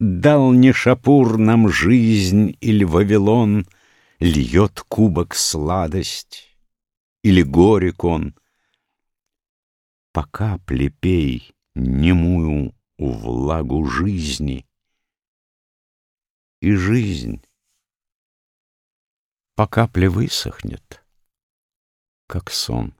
Дал не Шапур нам жизнь или Вавилон, Льет кубок сладость или горек он. Пока плепей пей немую влагу жизни, И жизнь по капле высохнет, как сон.